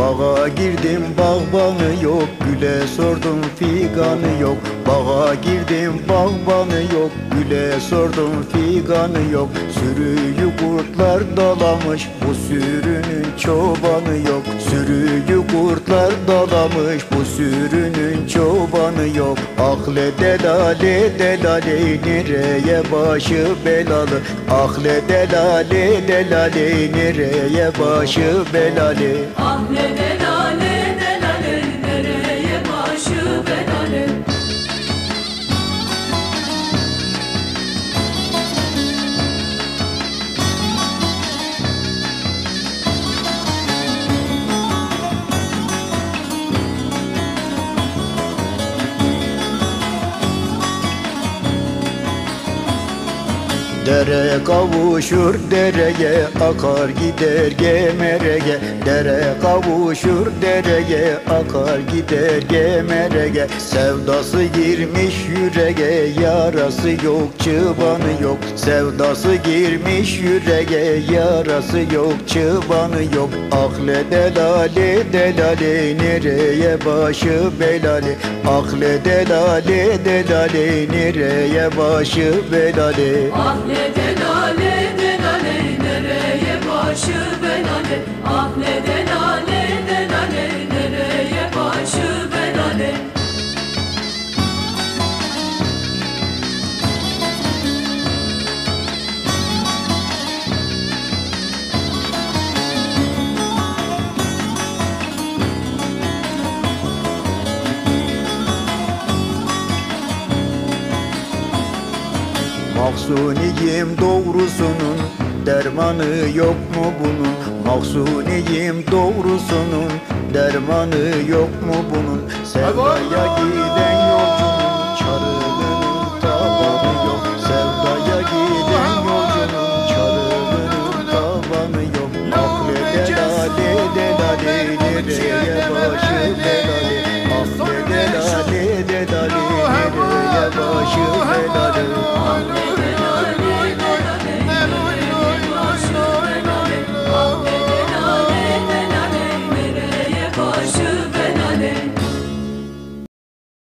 Bağa girdim bağbanı yok Güle sordum figanı yok. Bağa girdim bağbanı yok Güle sordum figanı yok. Sürüyü kurtlar dalamış Bu sürünün çobanı yok. Sürüyü kurtlar dalamış Bu sürünün çobanı yok. Ahle delale delale Nereye başı belalı? Ahle delale delale Nereye başı belalı? Ahle delale Dere kavuşur dereye akar gider gemerege. Dere kavuşur dereye akar gider gemerege. Sevdası girmiş yüreğe yarası yok çıbanı yok. Sevdası girmiş yüreğe yarası yok çıbanı yok. Ahle delale delale nereye başı belale? Ahle delale delale nereye başı belale? Ahle delale delale Mahzuniyim doğrusunun dermanı yok mu bunun? Mahzuniyim doğrusunun dermanı yok mu bunun? Sevdaya giden